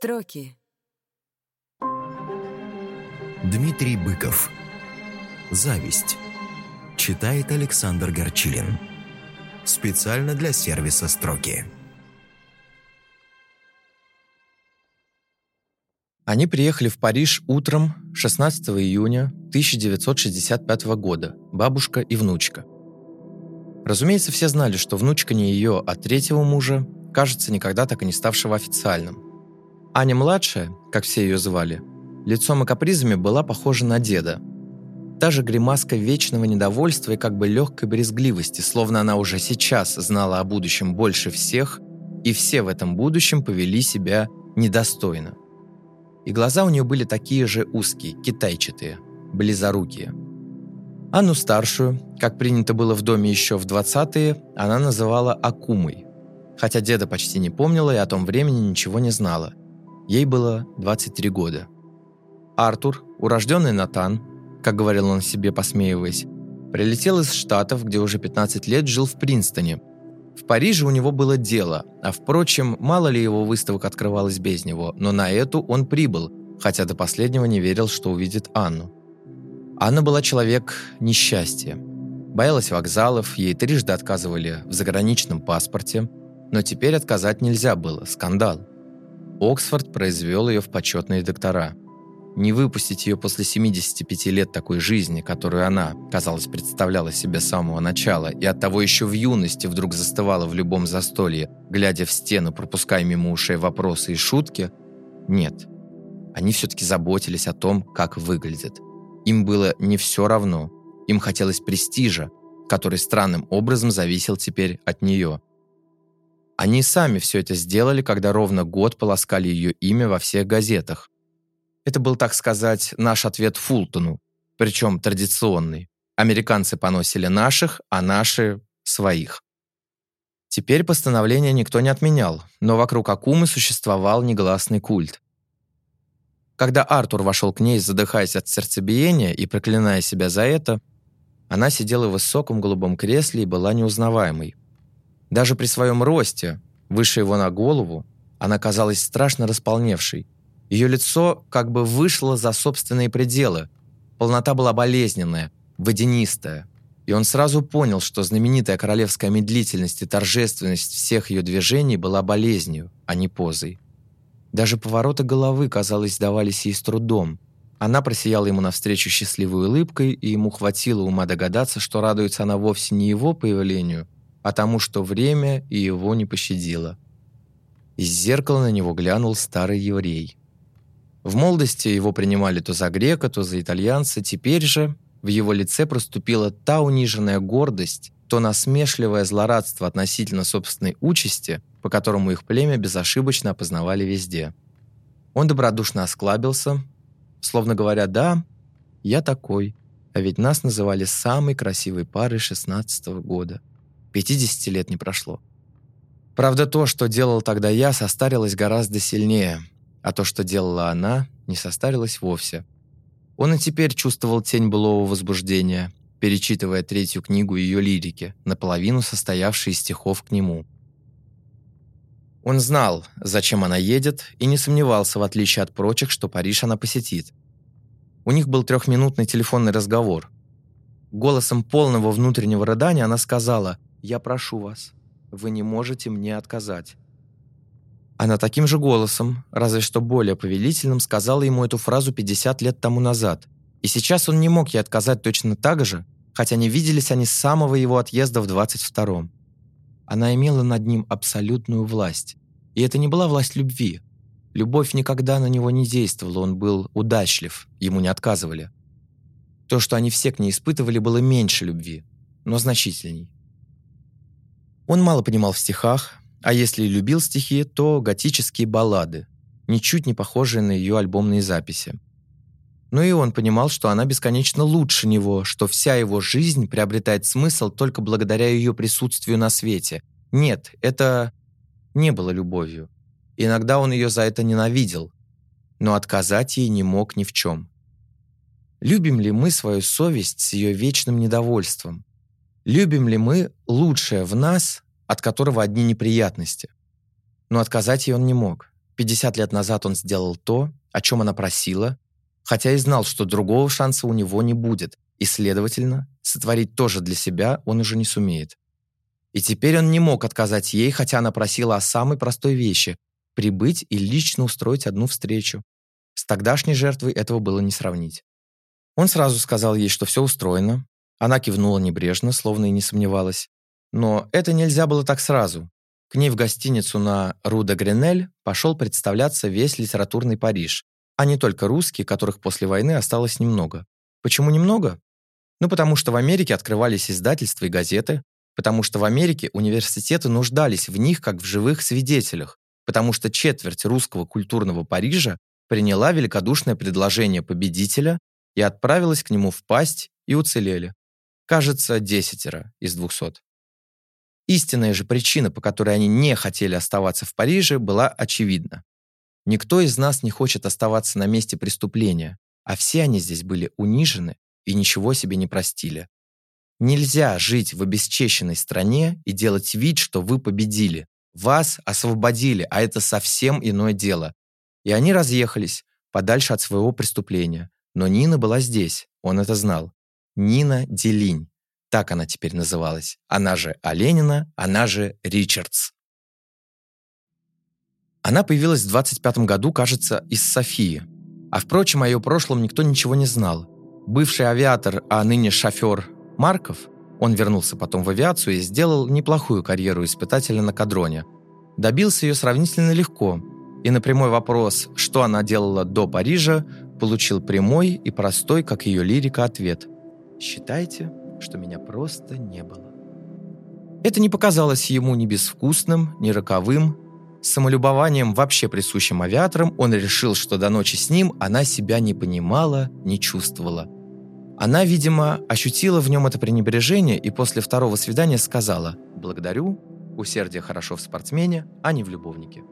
Строки. Дмитрий Быков. Зависть. Читает Александр Горчилин. Специально для сервиса «Строки». Они приехали в Париж утром 16 июня 1965 года, бабушка и внучка. Разумеется, все знали, что внучка не ее, а третьего мужа, кажется, никогда так и не ставшего официальным. Аня-младшая, как все ее звали, лицом и капризами была похожа на деда. Та же гримаска вечного недовольства и как бы легкой брезгливости, словно она уже сейчас знала о будущем больше всех, и все в этом будущем повели себя недостойно – и глаза у нее были такие же узкие, китайчатые, близорукие. Анну старшую, как принято было в доме еще в 20-е, она называла Акумой, хотя деда почти не помнила и о том времени ничего не знала. Ей было 23 года. Артур, урожденный Натан, как говорил он себе, посмеиваясь, прилетел из Штатов, где уже 15 лет жил в Принстоне, в Париже у него было дело, а впрочем, мало ли его выставок открывалось без него, но на эту он прибыл, хотя до последнего не верил, что увидит Анну. Анна была человек несчастья. Боялась вокзалов, ей трижды отказывали в заграничном паспорте, но теперь отказать нельзя было, скандал. Оксфорд произвел ее в почетные доктора – не выпустить ее после 75 лет такой жизни, которую она, казалось, представляла себе с самого начала, и оттого еще в юности вдруг застывала в любом застолье, глядя в стену, пропуская мимо ушей вопросы и шутки, нет. Они все-таки заботились о том, как выглядят. Им было не все равно. Им хотелось престижа, который странным образом зависел теперь от нее. Они сами все это сделали, когда ровно год полоскали ее имя во всех газетах, это был, так сказать, наш ответ Фултону, причем традиционный. Американцы поносили наших, а наши – своих. Теперь постановление никто не отменял, но вокруг Акумы существовал негласный культ. Когда Артур вошел к ней, задыхаясь от сердцебиения и проклиная себя за это, она сидела в высоком голубом кресле и была неузнаваемой. Даже при своем росте, выше его на голову, она казалась страшно располневшей – ее лицо как бы вышло за собственные пределы. Полнота была болезненная, водянистая. И он сразу понял, что знаменитая королевская медлительность и торжественность всех ее движений была болезнью, а не позой. Даже повороты головы, казалось, давались ей с трудом. Она просияла ему навстречу счастливой улыбкой, и ему хватило ума догадаться, что радуется она вовсе не его появлению, а тому, что время и его не пощадило. Из зеркала на него глянул старый еврей. В молодости его принимали то за грека, то за итальянца, теперь же в его лице проступила та униженная гордость, то насмешливое злорадство относительно собственной участи, по которому их племя безошибочно опознавали везде. Он добродушно осклабился, словно говоря «Да, я такой, а ведь нас называли самой красивой парой шестнадцатого года. 50 лет не прошло». Правда, то, что делал тогда я, состарилось гораздо сильнее – а то, что делала она, не состарилось вовсе. Он и теперь чувствовал тень былого возбуждения, перечитывая третью книгу ее лирики, наполовину состоявшей из стихов к нему. Он знал, зачем она едет, и не сомневался, в отличие от прочих, что Париж она посетит. У них был трехминутный телефонный разговор. Голосом полного внутреннего рыдания она сказала «Я прошу вас, вы не можете мне отказать. Она таким же голосом, разве что более повелительным, сказала ему эту фразу 50 лет тому назад. И сейчас он не мог ей отказать точно так же, хотя не виделись они с самого его отъезда в 22-м. Она имела над ним абсолютную власть. И это не была власть любви. Любовь никогда на него не действовала, он был удачлив, ему не отказывали. То, что они все к ней испытывали, было меньше любви, но значительней. Он мало понимал в стихах, а если и любил стихи, то готические баллады, ничуть не похожие на ее альбомные записи. Но и он понимал, что она бесконечно лучше него, что вся его жизнь приобретает смысл только благодаря ее присутствию на свете. Нет, это не было любовью. Иногда он ее за это ненавидел, но отказать ей не мог ни в чем. Любим ли мы свою совесть с ее вечным недовольством? Любим ли мы лучшее в нас от которого одни неприятности. Но отказать ей он не мог. 50 лет назад он сделал то, о чем она просила, хотя и знал, что другого шанса у него не будет, и, следовательно, сотворить тоже для себя он уже не сумеет. И теперь он не мог отказать ей, хотя она просила о самой простой вещи – прибыть и лично устроить одну встречу. С тогдашней жертвой этого было не сравнить. Он сразу сказал ей, что все устроено. Она кивнула небрежно, словно и не сомневалась. Но это нельзя было так сразу. К ней в гостиницу на Руда Гренель пошел представляться весь литературный Париж, а не только русские, которых после войны осталось немного. Почему немного? Ну, потому что в Америке открывались издательства и газеты, потому что в Америке университеты нуждались в них как в живых свидетелях, потому что четверть русского культурного Парижа приняла великодушное предложение победителя и отправилась к нему в пасть и уцелели. Кажется, десятеро из двухсот. Истинная же причина, по которой они не хотели оставаться в Париже, была очевидна. Никто из нас не хочет оставаться на месте преступления, а все они здесь были унижены и ничего себе не простили. Нельзя жить в обесчещенной стране и делать вид, что вы победили. Вас освободили, а это совсем иное дело. И они разъехались, подальше от своего преступления. Но Нина была здесь, он это знал. Нина Делинь. Так она теперь называлась. Она же Оленина, она же Ричардс. Она появилась в 25 году, кажется, из Софии. А впрочем, о ее прошлом никто ничего не знал. Бывший авиатор, а ныне шофер Марков, он вернулся потом в авиацию и сделал неплохую карьеру испытателя на кадроне. Добился ее сравнительно легко. И на прямой вопрос, что она делала до Парижа, получил прямой и простой, как ее лирика, ответ. «Считайте, что меня просто не было». Это не показалось ему ни безвкусным, ни роковым. С самолюбованием, вообще присущим авиаторам, он решил, что до ночи с ним она себя не понимала, не чувствовала. Она, видимо, ощутила в нем это пренебрежение и после второго свидания сказала «Благодарю, усердие хорошо в спортсмене, а не в любовнике».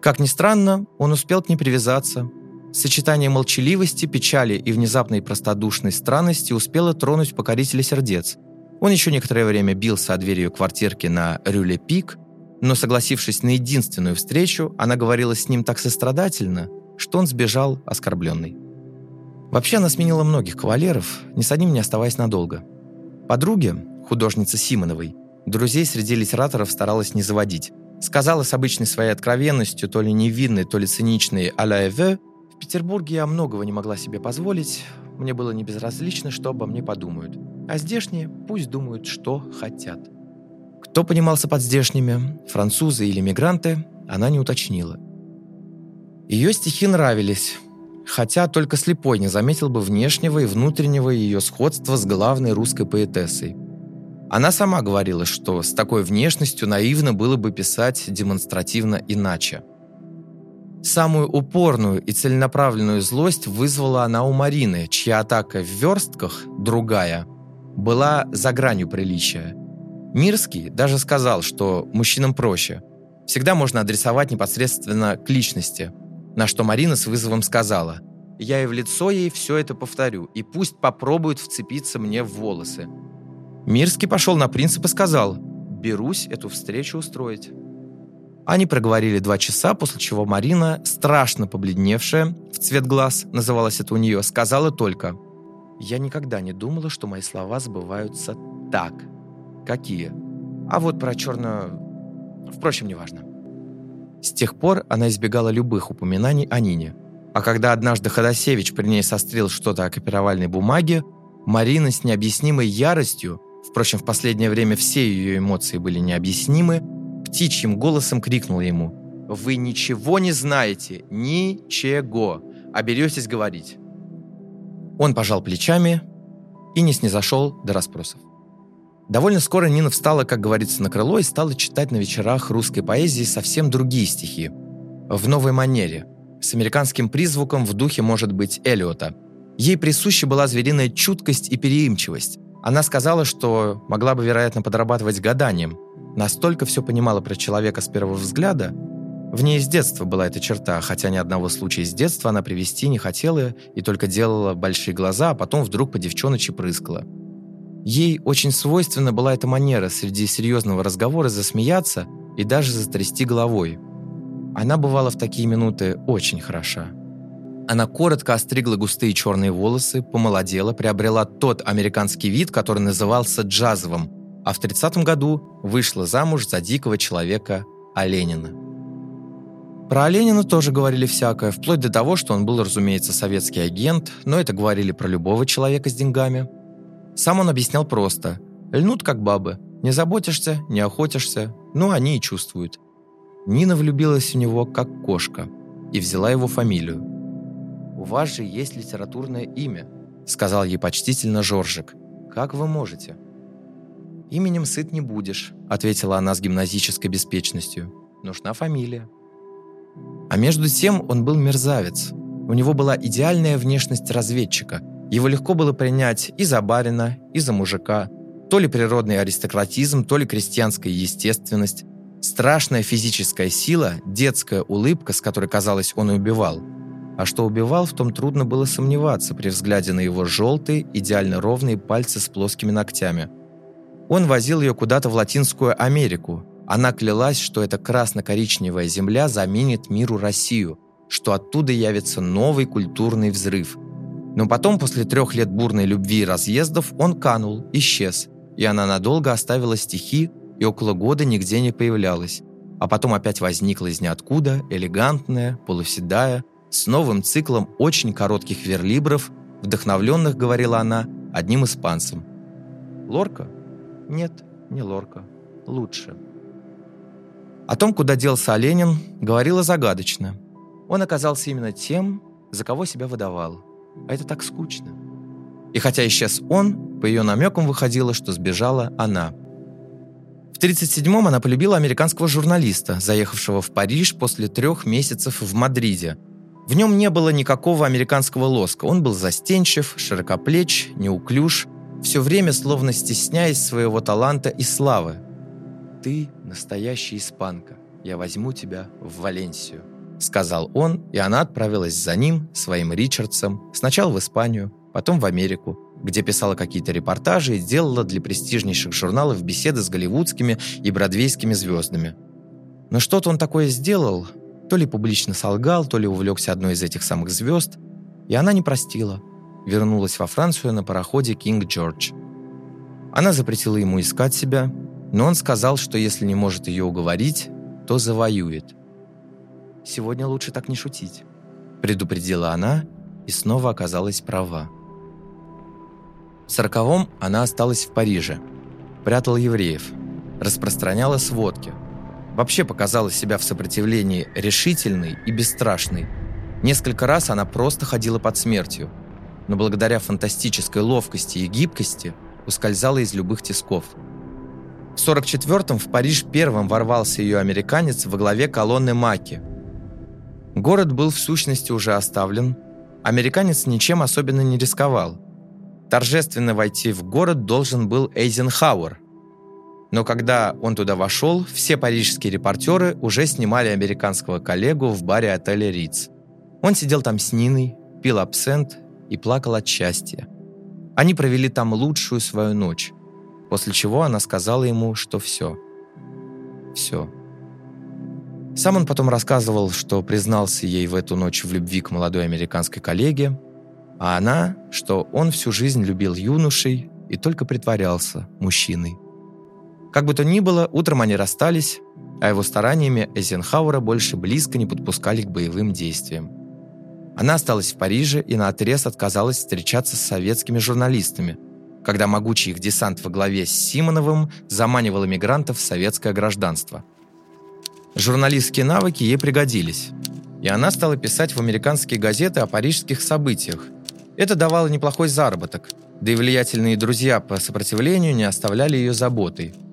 Как ни странно, он успел к ней привязаться, Сочетание молчаливости, печали и внезапной простодушной странности успело тронуть покорителя сердец. Он еще некоторое время бился о дверь ее квартирки на Рюле-Пик, но, согласившись на единственную встречу, она говорила с ним так сострадательно, что он сбежал оскорбленный. Вообще она сменила многих кавалеров, ни с одним не оставаясь надолго. Подруги, художницы Симоновой, друзей среди литераторов старалась не заводить. Сказала с обычной своей откровенностью, то ли невинной, то ли циничной «а эве», в Петербурге я многого не могла себе позволить, мне было не безразлично, что обо мне подумают. А здешние пусть думают, что хотят. Кто понимался под здешними, французы или мигранты, она не уточнила. Ее стихи нравились, хотя только слепой не заметил бы внешнего и внутреннего ее сходства с главной русской поэтессой. Она сама говорила, что с такой внешностью наивно было бы писать демонстративно иначе – Самую упорную и целенаправленную злость вызвала она у Марины, чья атака в верстках, другая, была за гранью приличия. Мирский даже сказал, что мужчинам проще. Всегда можно адресовать непосредственно к личности, на что Марина с вызовом сказала «Я и в лицо ей все это повторю, и пусть попробует вцепиться мне в волосы». Мирский пошел на принцип и сказал «Берусь эту встречу устроить». Они проговорили два часа, после чего Марина, страшно побледневшая, в цвет глаз, называлось это у нее, сказала только «Я никогда не думала, что мои слова сбываются так». «Какие?» «А вот про черную...» Впрочем, неважно. С тех пор она избегала любых упоминаний о Нине. А когда однажды Ходосевич при ней сострил что-то о копировальной бумаге, Марина с необъяснимой яростью, впрочем, в последнее время все ее эмоции были необъяснимы, птичьим голосом крикнула ему. «Вы ничего не знаете, ничего, а беретесь говорить». Он пожал плечами и не снизошел до расспросов. Довольно скоро Нина встала, как говорится, на крыло и стала читать на вечерах русской поэзии совсем другие стихи. В новой манере, с американским призвуком в духе, может быть, Эллиота. Ей присуща была звериная чуткость и переимчивость. Она сказала, что могла бы, вероятно, подрабатывать гаданием, настолько все понимала про человека с первого взгляда, в ней с детства была эта черта, хотя ни одного случая с детства она привести не хотела и только делала большие глаза, а потом вдруг по девчоночи прыскала. Ей очень свойственна была эта манера среди серьезного разговора засмеяться и даже затрясти головой. Она бывала в такие минуты очень хороша. Она коротко остригла густые черные волосы, помолодела, приобрела тот американский вид, который назывался джазовым, а в 30 году вышла замуж за дикого человека Оленина. Про Оленина тоже говорили всякое, вплоть до того, что он был, разумеется, советский агент, но это говорили про любого человека с деньгами. Сам он объяснял просто. Льнут как бабы. Не заботишься, не охотишься, ну они и чувствуют. Нина влюбилась в него как кошка и взяла его фамилию вас же есть литературное имя», — сказал ей почтительно Жоржик. «Как вы можете?» «Именем сыт не будешь», — ответила она с гимназической беспечностью. «Нужна фамилия». А между тем он был мерзавец. У него была идеальная внешность разведчика. Его легко было принять и за барина, и за мужика. То ли природный аристократизм, то ли крестьянская естественность. Страшная физическая сила, детская улыбка, с которой, казалось, он и убивал — а что убивал, в том трудно было сомневаться при взгляде на его желтые, идеально ровные пальцы с плоскими ногтями. Он возил ее куда-то в Латинскую Америку. Она клялась, что эта красно-коричневая земля заменит миру Россию, что оттуда явится новый культурный взрыв. Но потом, после трех лет бурной любви и разъездов, он канул, исчез, и она надолго оставила стихи и около года нигде не появлялась. А потом опять возникла из ниоткуда, элегантная, полуседая, с новым циклом очень коротких верлибров, вдохновленных, говорила она, одним испанцем. Лорка? Нет, не Лорка. Лучше. О том, куда делся Оленин, говорила загадочно. Он оказался именно тем, за кого себя выдавал. А это так скучно. И хотя исчез он, по ее намекам выходило, что сбежала она. В 1937-м она полюбила американского журналиста, заехавшего в Париж после трех месяцев в Мадриде, в нем не было никакого американского лоска. Он был застенчив, широкоплеч, неуклюж, все время словно стесняясь своего таланта и славы. «Ты настоящая испанка. Я возьму тебя в Валенсию», — сказал он, и она отправилась за ним, своим Ричардсом, сначала в Испанию, потом в Америку, где писала какие-то репортажи и делала для престижнейших журналов беседы с голливудскими и бродвейскими звездами. Но что-то он такое сделал, то ли публично солгал, то ли увлекся одной из этих самых звезд, и она не простила. Вернулась во Францию на пароходе «Кинг Джордж». Она запретила ему искать себя, но он сказал, что если не может ее уговорить, то завоюет. «Сегодня лучше так не шутить», – предупредила она и снова оказалась права. В сороковом она осталась в Париже, прятала евреев, распространяла сводки – вообще показала себя в сопротивлении решительной и бесстрашной. Несколько раз она просто ходила под смертью, но благодаря фантастической ловкости и гибкости ускользала из любых тисков. В 44-м в Париж первым ворвался ее американец во главе колонны Маки. Город был в сущности уже оставлен, американец ничем особенно не рисковал. Торжественно войти в город должен был Эйзенхауэр – но когда он туда вошел, все парижские репортеры уже снимали американского коллегу в баре отеля «Риц». Он сидел там с Ниной, пил абсент и плакал от счастья. Они провели там лучшую свою ночь, после чего она сказала ему, что все. Все. Сам он потом рассказывал, что признался ей в эту ночь в любви к молодой американской коллеге, а она, что он всю жизнь любил юношей и только притворялся мужчиной. Как бы то ни было, утром они расстались, а его стараниями Эйзенхауэра больше близко не подпускали к боевым действиям. Она осталась в Париже и наотрез отказалась встречаться с советскими журналистами, когда могучий их десант во главе с Симоновым заманивал эмигрантов в советское гражданство. Журналистские навыки ей пригодились, и она стала писать в американские газеты о парижских событиях. Это давало неплохой заработок, да и влиятельные друзья по сопротивлению не оставляли ее заботой –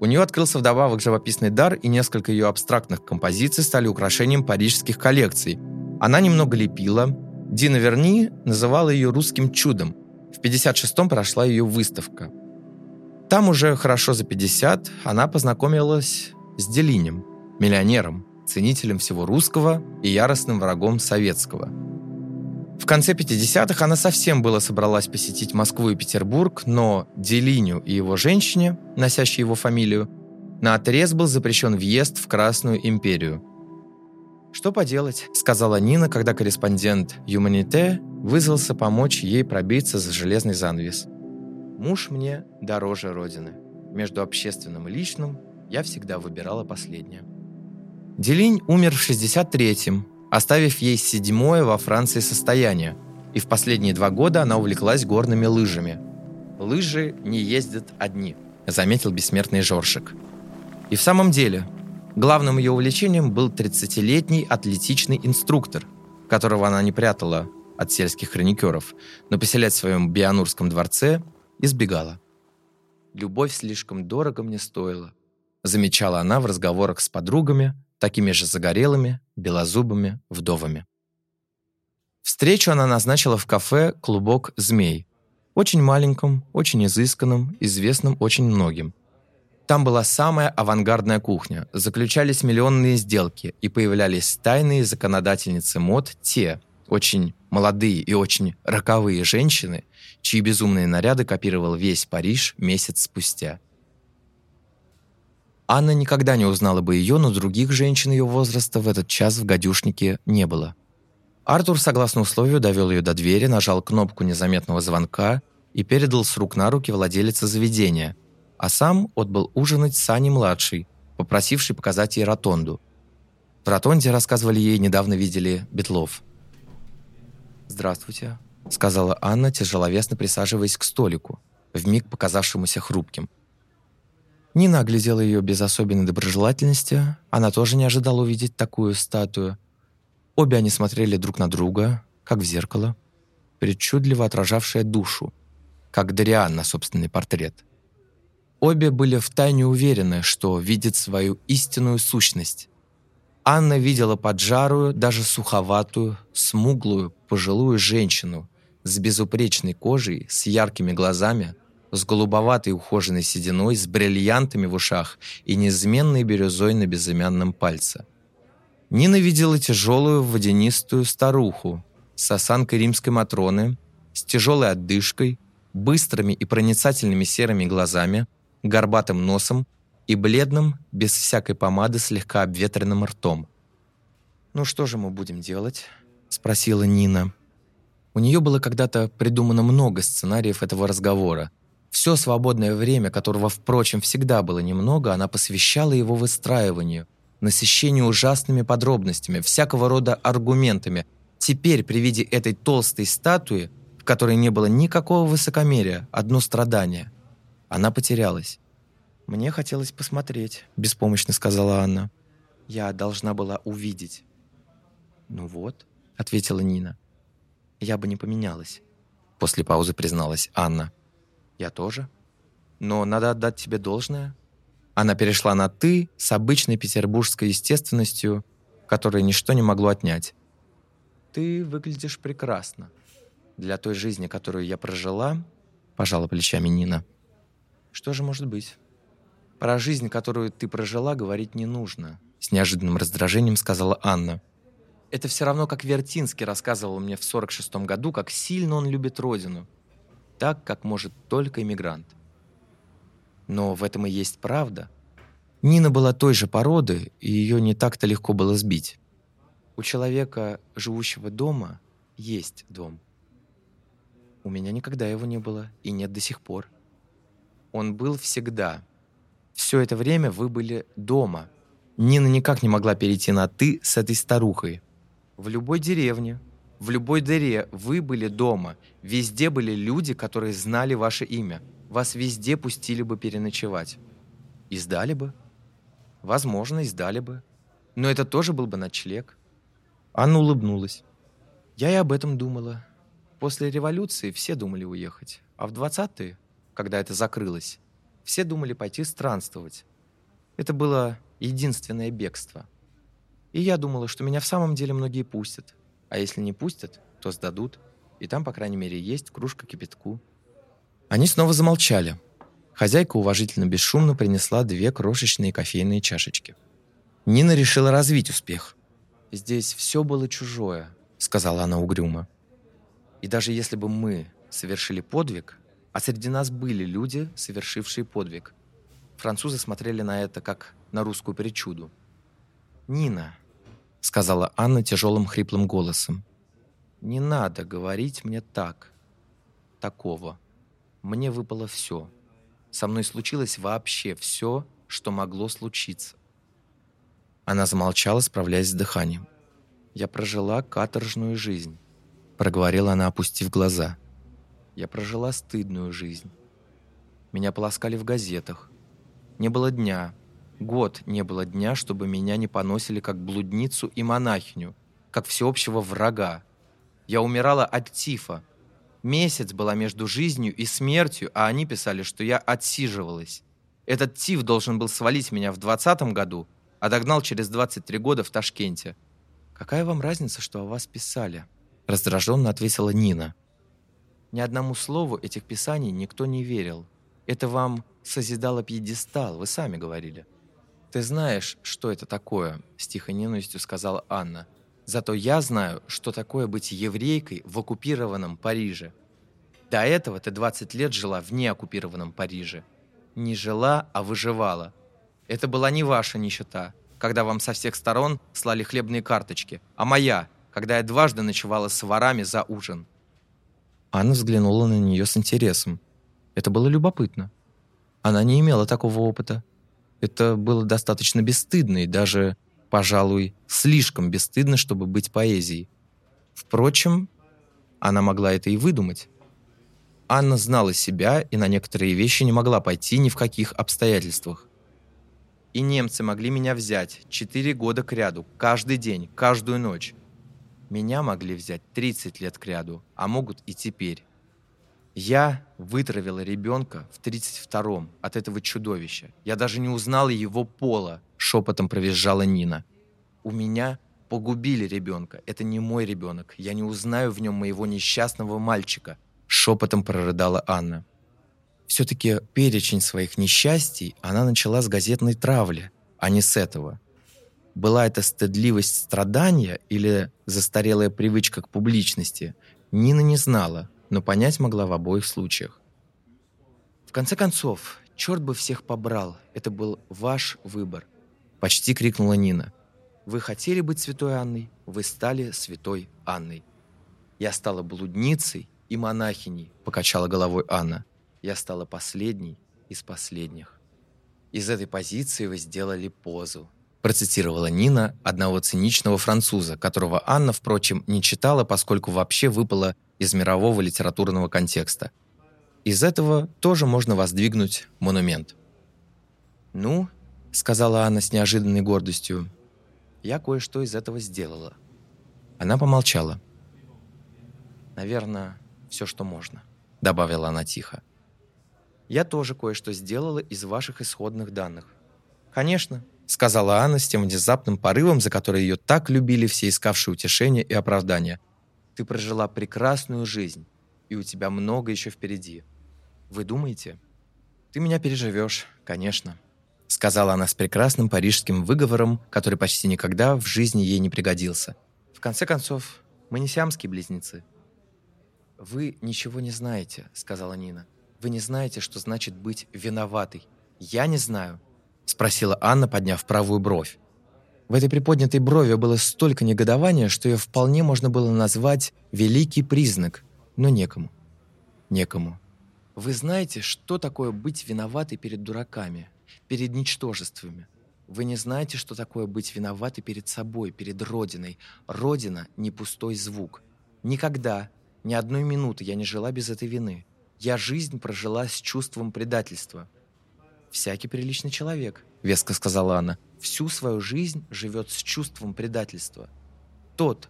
у нее открылся вдобавок живописный дар, и несколько ее абстрактных композиций стали украшением парижских коллекций. Она немного лепила. Дина Верни называла ее «русским чудом». В 56-м прошла ее выставка. Там уже хорошо за 50 она познакомилась с Делинем, миллионером, ценителем всего русского и яростным врагом советского – в конце 50-х она совсем было собралась посетить Москву и Петербург, но Делиню и его женщине, носящей его фамилию, на отрез был запрещен въезд в Красную империю. «Что поделать?» — сказала Нина, когда корреспондент «Юманите» вызвался помочь ей пробиться за железный занавес. «Муж мне дороже Родины. Между общественным и личным я всегда выбирала последнее». Делинь умер в 63-м, оставив ей седьмое во Франции состояние, и в последние два года она увлеклась горными лыжами. «Лыжи не ездят одни», — заметил бессмертный Жоршик. И в самом деле, главным ее увлечением был 30-летний атлетичный инструктор, которого она не прятала от сельских хроникеров, но поселять в своем Бианурском дворце избегала. «Любовь слишком дорого мне стоила», замечала она в разговорах с подругами, такими же загорелыми, белозубыми вдовами. Встречу она назначила в кафе «Клубок змей», очень маленьком, очень изысканном, известном очень многим. Там была самая авангардная кухня, заключались миллионные сделки и появлялись тайные законодательницы мод те, очень молодые и очень роковые женщины, чьи безумные наряды копировал весь Париж месяц спустя. Анна никогда не узнала бы ее, но других женщин ее возраста в этот час в гадюшнике не было. Артур, согласно условию, довел ее до двери, нажал кнопку незаметного звонка и передал с рук на руки владелица заведения, а сам отбыл ужинать с Аней-младшей, попросившей показать ей ротонду. В ротонде, рассказывали ей, недавно видели Бетлов. «Здравствуйте», — сказала Анна, тяжеловесно присаживаясь к столику, вмиг показавшемуся хрупким. Нина оглядела ее без особенной доброжелательности. Она тоже не ожидала увидеть такую статую. Обе они смотрели друг на друга, как в зеркало, причудливо отражавшее душу, как Дариан на собственный портрет. Обе были втайне уверены, что видят свою истинную сущность. Анна видела поджарую, даже суховатую, смуглую, пожилую женщину с безупречной кожей, с яркими глазами, с голубоватой ухоженной сединой, с бриллиантами в ушах и неизменной бирюзой на безымянном пальце. Нина видела тяжелую водянистую старуху с осанкой римской Матроны, с тяжелой отдышкой, быстрыми и проницательными серыми глазами, горбатым носом и бледным, без всякой помады, слегка обветренным ртом. «Ну что же мы будем делать?» — спросила Нина. У нее было когда-то придумано много сценариев этого разговора, все свободное время, которого, впрочем, всегда было немного, она посвящала его выстраиванию, насыщению ужасными подробностями, всякого рода аргументами. Теперь, при виде этой толстой статуи, в которой не было никакого высокомерия, одно страдание, она потерялась. «Мне хотелось посмотреть», — беспомощно сказала Анна. «Я должна была увидеть». «Ну вот», — ответила Нина. «Я бы не поменялась», — после паузы призналась Анна. Я тоже. Но надо отдать тебе должное. Она перешла на «ты» с обычной петербургской естественностью, которой ничто не могло отнять. «Ты выглядишь прекрасно. Для той жизни, которую я прожила, — пожала плечами Нина. Что же может быть? Про жизнь, которую ты прожила, говорить не нужно, — с неожиданным раздражением сказала Анна. Это все равно, как Вертинский рассказывал мне в 46-м году, как сильно он любит родину — так, как может только иммигрант. Но в этом и есть правда. Нина была той же породы, и ее не так-то легко было сбить. У человека, живущего дома, есть дом. У меня никогда его не было, и нет до сих пор. Он был всегда. Все это время вы были дома. Нина никак не могла перейти на «ты» с этой старухой. В любой деревне, в любой дыре вы были дома. Везде были люди, которые знали ваше имя. Вас везде пустили бы переночевать. И сдали бы. Возможно, и сдали бы. Но это тоже был бы ночлег. Анна улыбнулась. Я и об этом думала. После революции все думали уехать. А в 20-е, когда это закрылось, все думали пойти странствовать. Это было единственное бегство. И я думала, что меня в самом деле многие пустят. А если не пустят, то сдадут. И там, по крайней мере, есть кружка кипятку. Они снова замолчали. Хозяйка уважительно бесшумно принесла две крошечные кофейные чашечки. Нина решила развить успех. «Здесь все было чужое», — сказала она угрюмо. «И даже если бы мы совершили подвиг, а среди нас были люди, совершившие подвиг, французы смотрели на это как на русскую причуду. Нина, сказала Анна тяжелым хриплым голосом. «Не надо говорить мне так, такого. Мне выпало все. Со мной случилось вообще все, что могло случиться». Она замолчала, справляясь с дыханием. «Я прожила каторжную жизнь», — проговорила она, опустив глаза. «Я прожила стыдную жизнь. Меня полоскали в газетах. Не было дня, год не было дня, чтобы меня не поносили как блудницу и монахиню, как всеобщего врага. Я умирала от тифа. Месяц была между жизнью и смертью, а они писали, что я отсиживалась. Этот тиф должен был свалить меня в двадцатом году, а догнал через 23 года в Ташкенте. «Какая вам разница, что о вас писали?» Раздраженно ответила Нина. Ни одному слову этих писаний никто не верил. Это вам созидало пьедестал, вы сами говорили. «Ты знаешь, что это такое», – с тихой ненавистью сказала Анна. «Зато я знаю, что такое быть еврейкой в оккупированном Париже. До этого ты 20 лет жила в неоккупированном Париже. Не жила, а выживала. Это была не ваша нищета, когда вам со всех сторон слали хлебные карточки, а моя, когда я дважды ночевала с ворами за ужин». Анна взглянула на нее с интересом. Это было любопытно. Она не имела такого опыта. Это было достаточно бесстыдно и даже, пожалуй, слишком бесстыдно, чтобы быть поэзией. Впрочем, она могла это и выдумать. Анна знала себя и на некоторые вещи не могла пойти ни в каких обстоятельствах. И немцы могли меня взять четыре года кряду, каждый день, каждую ночь. Меня могли взять 30 лет кряду, а могут и теперь. Я вытравила ребенка в 32-м от этого чудовища. Я даже не узнала его пола, шепотом провизжала Нина. У меня погубили ребенка. Это не мой ребенок. Я не узнаю в нем моего несчастного мальчика, шепотом прорыдала Анна. Все-таки перечень своих несчастий она начала с газетной травли, а не с этого. Была это стыдливость страдания или застарелая привычка к публичности, Нина не знала, но понять могла в обоих случаях. В конце концов, черт бы всех побрал, это был ваш выбор. Почти крикнула Нина. Вы хотели быть святой Анной, вы стали святой Анной. Я стала блудницей и монахиней, покачала головой Анна. Я стала последней из последних. Из этой позиции вы сделали позу, процитировала Нина одного циничного француза, которого Анна, впрочем, не читала, поскольку вообще выпала из мирового литературного контекста. Из этого тоже можно воздвигнуть монумент. «Ну», — сказала Анна с неожиданной гордостью, — «я кое-что из этого сделала». Она помолчала. «Наверное, все, что можно», — добавила она тихо. «Я тоже кое-что сделала из ваших исходных данных». «Конечно», — сказала Анна с тем внезапным порывом, за который ее так любили все искавшие утешения и оправдания — ты прожила прекрасную жизнь, и у тебя много еще впереди. Вы думаете? Ты меня переживешь, конечно, сказала она с прекрасным парижским выговором, который почти никогда в жизни ей не пригодился. В конце концов, мы не сиамские близнецы. Вы ничего не знаете, сказала Нина. Вы не знаете, что значит быть виноватой. Я не знаю, спросила Анна, подняв правую бровь. В этой приподнятой брови было столько негодования, что ее вполне можно было назвать «великий признак», но некому. Некому. Вы знаете, что такое быть виноватой перед дураками, перед ничтожествами? Вы не знаете, что такое быть виноватой перед собой, перед Родиной. Родина – не пустой звук. Никогда, ни одной минуты я не жила без этой вины. Я жизнь прожила с чувством предательства. Всякий приличный человек – веско сказала она, всю свою жизнь живет с чувством предательства. Тот,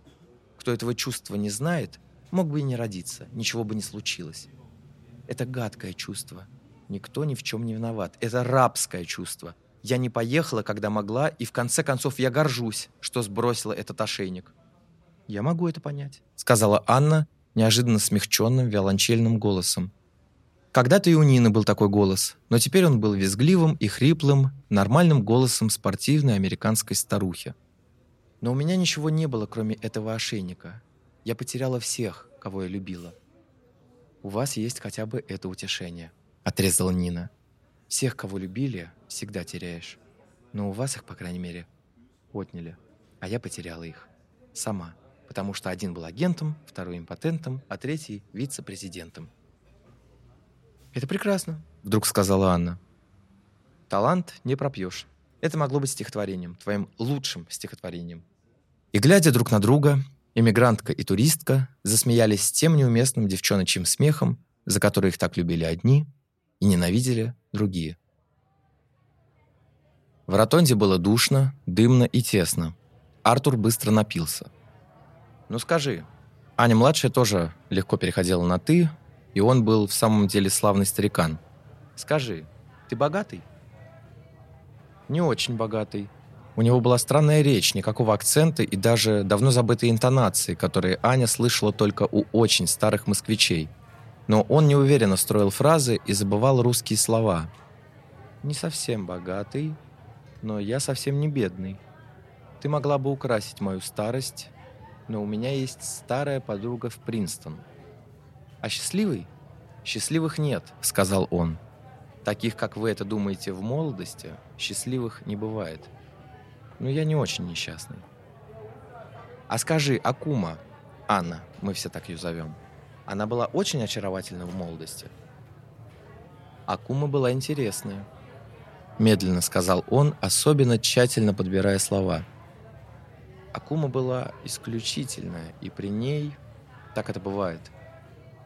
кто этого чувства не знает, мог бы и не родиться, ничего бы не случилось. Это гадкое чувство. Никто ни в чем не виноват. Это рабское чувство. Я не поехала, когда могла, и в конце концов я горжусь, что сбросила этот ошейник. «Я могу это понять», — сказала Анна неожиданно смягченным виолончельным голосом. Когда-то и у Нины был такой голос, но теперь он был визгливым и хриплым, нормальным голосом спортивной американской старухи. Но у меня ничего не было, кроме этого ошейника. Я потеряла всех, кого я любила. У вас есть хотя бы это утешение, отрезала Нина. Всех, кого любили, всегда теряешь. Но у вас их, по крайней мере, отняли. А я потеряла их. Сама. Потому что один был агентом, второй импотентом, а третий — вице-президентом. «Это прекрасно», — вдруг сказала Анна. «Талант не пропьешь. Это могло быть стихотворением, твоим лучшим стихотворением». И глядя друг на друга, Эмигрантка и туристка засмеялись тем неуместным девчоночьим смехом, за который их так любили одни и ненавидели другие. В ротонде было душно, дымно и тесно. Артур быстро напился. «Ну скажи». Аня-младшая тоже легко переходила на «ты», и он был в самом деле славный старикан. «Скажи, ты богатый?» «Не очень богатый», у него была странная речь, никакого акцента и даже давно забытые интонации, которые Аня слышала только у очень старых москвичей. Но он неуверенно строил фразы и забывал русские слова. «Не совсем богатый, но я совсем не бедный. Ты могла бы украсить мою старость, но у меня есть старая подруга в Принстон. А счастливый? Счастливых нет», — сказал он. «Таких, как вы это думаете в молодости, счастливых не бывает» но я не очень несчастный. А скажи, Акума, Анна, мы все так ее зовем, она была очень очаровательна в молодости. Акума была интересная. Медленно сказал он, особенно тщательно подбирая слова. Акума была исключительная, и при ней, так это бывает,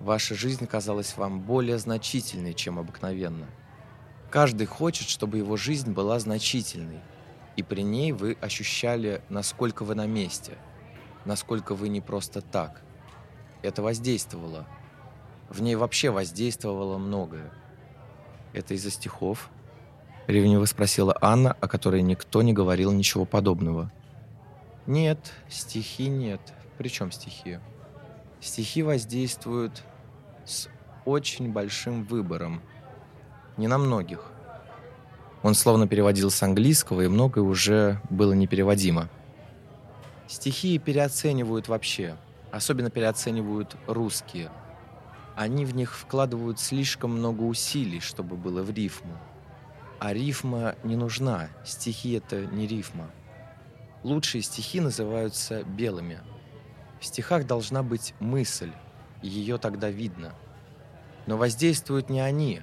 ваша жизнь казалась вам более значительной, чем обыкновенно. Каждый хочет, чтобы его жизнь была значительной – и при ней вы ощущали, насколько вы на месте, насколько вы не просто так. Это воздействовало. В ней вообще воздействовало многое. Это из-за стихов? Ревниво спросила Анна, о которой никто не говорил ничего подобного. Нет, стихи нет. Причем стихи? Стихи воздействуют с очень большим выбором. Не на многих. Он словно переводил с английского, и многое уже было непереводимо. Стихии переоценивают вообще. Особенно переоценивают русские. Они в них вкладывают слишком много усилий, чтобы было в рифму. А рифма не нужна. Стихи — это не рифма. Лучшие стихи называются белыми. В стихах должна быть мысль, ее тогда видно. Но воздействуют не они,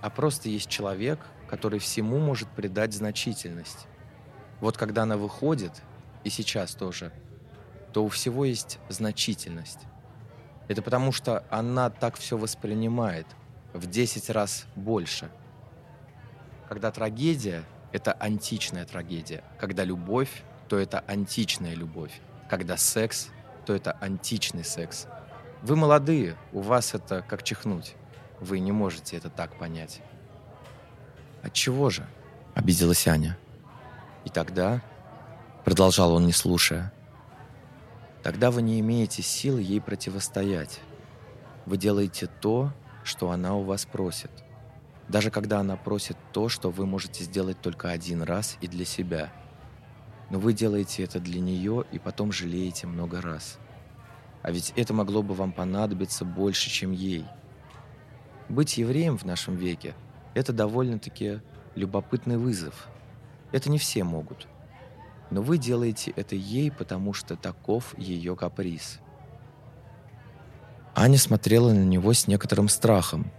а просто есть человек — который всему может придать значительность. Вот когда она выходит, и сейчас тоже, то у всего есть значительность. Это потому, что она так все воспринимает в 10 раз больше. Когда трагедия – это античная трагедия. Когда любовь, то это античная любовь. Когда секс, то это античный секс. Вы молодые, у вас это как чихнуть. Вы не можете это так понять. От чего же? Обиделась Аня. И тогда, продолжал он, не слушая, тогда вы не имеете силы ей противостоять. Вы делаете то, что она у вас просит. Даже когда она просит то, что вы можете сделать только один раз и для себя. Но вы делаете это для нее и потом жалеете много раз. А ведь это могло бы вам понадобиться больше, чем ей. Быть евреем в нашем веке – это довольно-таки любопытный вызов. Это не все могут. Но вы делаете это ей, потому что таков ее каприз. Аня смотрела на него с некоторым страхом.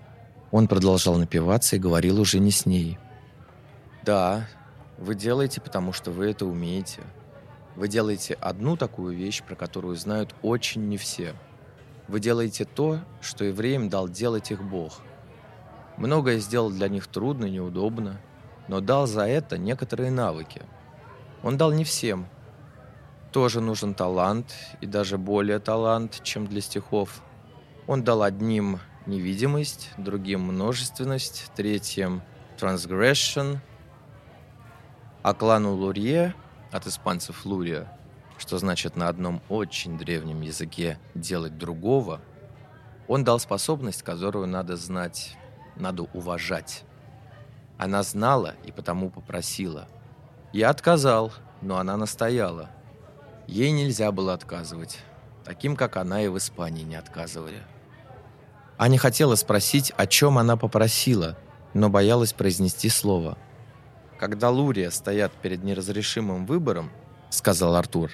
Он продолжал напиваться и говорил уже не с ней. «Да, вы делаете, потому что вы это умеете. Вы делаете одну такую вещь, про которую знают очень не все. Вы делаете то, что евреям дал делать их Бог – Многое сделал для них трудно, неудобно, но дал за это некоторые навыки. Он дал не всем. Тоже нужен талант, и даже более талант, чем для стихов. Он дал одним невидимость, другим множественность, третьим transgression, а клану Лурье, от испанцев Лурия, что значит на одном очень древнем языке «делать другого», он дал способность, которую надо знать надо уважать. Она знала и потому попросила. Я отказал, но она настояла. Ей нельзя было отказывать. Таким, как она, и в Испании не отказывали. Аня хотела спросить, о чем она попросила, но боялась произнести слово. Когда Лурия стоят перед неразрешимым выбором, сказал Артур.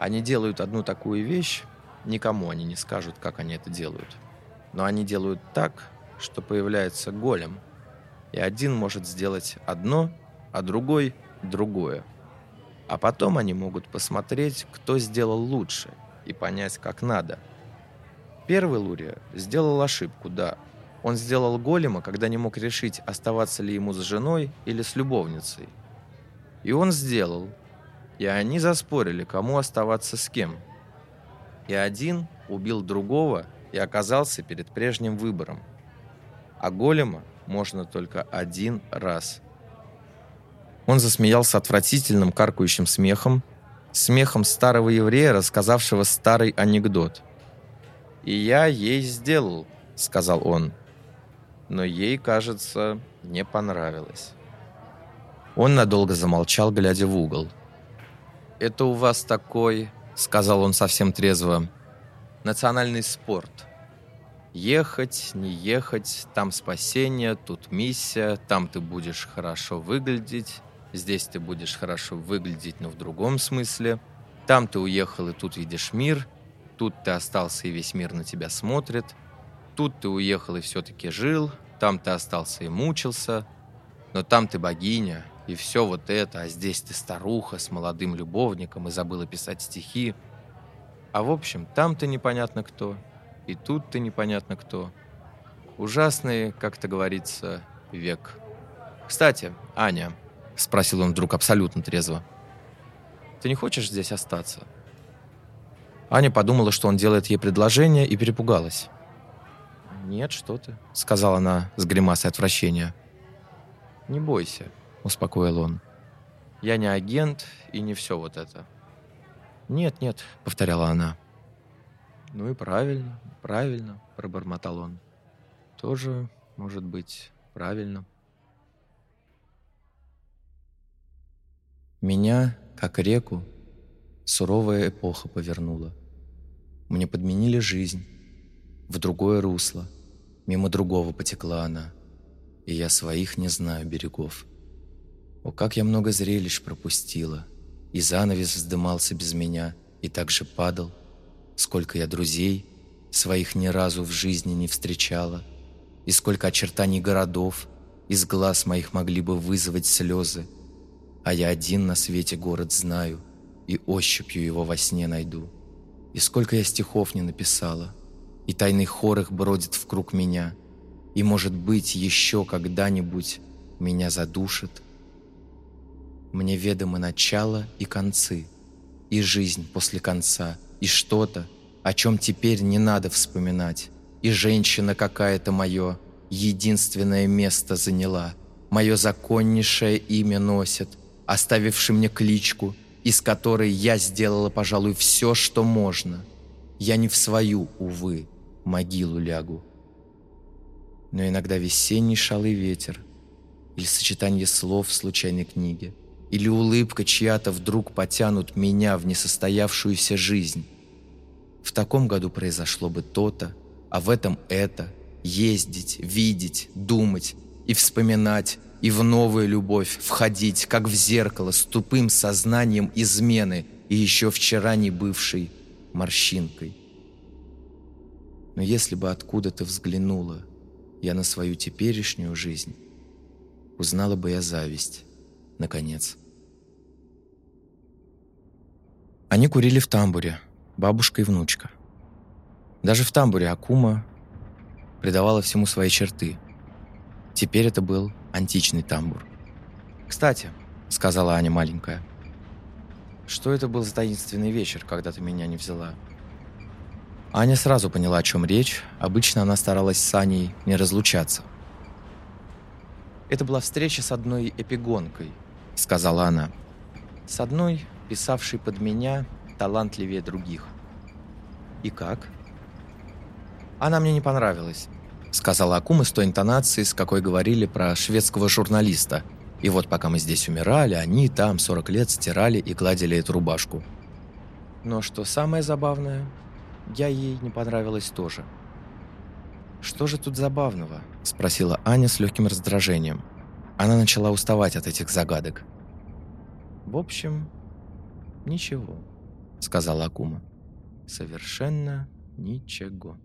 «Они делают одну такую вещь, никому они не скажут, как они это делают. Но они делают так, что появляется голем, и один может сделать одно, а другой – другое. А потом они могут посмотреть, кто сделал лучше, и понять, как надо. Первый Лурия сделал ошибку, да. Он сделал голема, когда не мог решить, оставаться ли ему с женой или с любовницей. И он сделал. И они заспорили, кому оставаться с кем. И один убил другого и оказался перед прежним выбором. А голема можно только один раз – он засмеялся отвратительным каркающим смехом, смехом старого еврея, рассказавшего старый анекдот. «И я ей сделал», — сказал он. Но ей, кажется, не понравилось. Он надолго замолчал, глядя в угол. «Это у вас такой», — сказал он совсем трезво, — «национальный спорт. Ехать, не ехать, там спасение, тут миссия, там ты будешь хорошо выглядеть, Здесь ты будешь хорошо выглядеть, но в другом смысле. Там ты уехал, и тут видишь мир. Тут ты остался, и весь мир на тебя смотрит. Тут ты уехал и все-таки жил. Там ты остался и мучился. Но там ты богиня, и все вот это. А здесь ты старуха с молодым любовником и забыла писать стихи. А в общем, там ты непонятно кто. И тут ты непонятно кто. Ужасный, как-то говорится, век. Кстати, Аня, — спросил он вдруг абсолютно трезво. «Ты не хочешь здесь остаться?» Аня подумала, что он делает ей предложение, и перепугалась. «Нет, что ты», — сказала она с гримасой отвращения. «Не бойся», — успокоил он. «Я не агент и не все вот это». «Нет, нет», — повторяла она. «Ну и правильно, правильно», — пробормотал он. «Тоже, может быть, правильно». Меня, как реку, суровая эпоха повернула. Мне подменили жизнь, в другое русло, мимо другого потекла она, и я своих не знаю берегов. О, как я много зрелищ пропустила, и занавес вздымался без меня, и так же падал, сколько я друзей своих ни разу в жизни не встречала, и сколько очертаний городов из глаз моих могли бы вызвать слезы, а я один на свете город знаю И ощупью его во сне найду. И сколько я стихов не написала, И тайный хор их бродит в круг меня, И, может быть, еще когда-нибудь Меня задушит. Мне ведомы начало и концы, И жизнь после конца, И что-то, о чем теперь не надо вспоминать, И женщина какая-то мое Единственное место заняла, Мое законнейшее имя носит, оставивший мне кличку, из которой я сделала, пожалуй, все, что можно. Я не в свою, увы, могилу лягу. Но иногда весенний шалый ветер, или сочетание слов в случайной книге, или улыбка чья-то вдруг потянут меня в несостоявшуюся жизнь. В таком году произошло бы то-то, а в этом это – ездить, видеть, думать и вспоминать, и в новую любовь входить, как в зеркало, с тупым сознанием измены и еще вчера не бывшей морщинкой. Но если бы откуда-то взглянула я на свою теперешнюю жизнь, узнала бы я зависть, наконец. Они курили в тамбуре, бабушка и внучка. Даже в тамбуре Акума придавала всему свои черты. Теперь это был античный тамбур. «Кстати», — сказала Аня маленькая, «что это был за таинственный вечер, когда ты меня не взяла?» Аня сразу поняла, о чем речь. Обычно она старалась с Аней не разлучаться. «Это была встреча с одной эпигонкой», — сказала она. «С одной, писавшей под меня талантливее других». «И как?» «Она мне не понравилась сказала Акума с той интонацией, с какой говорили про шведского журналиста. И вот пока мы здесь умирали, они там 40 лет стирали и гладили эту рубашку. Но что самое забавное, я ей не понравилась тоже. «Что же тут забавного?» – спросила Аня с легким раздражением. Она начала уставать от этих загадок. «В общем, ничего», — сказала Акума. «Совершенно ничего».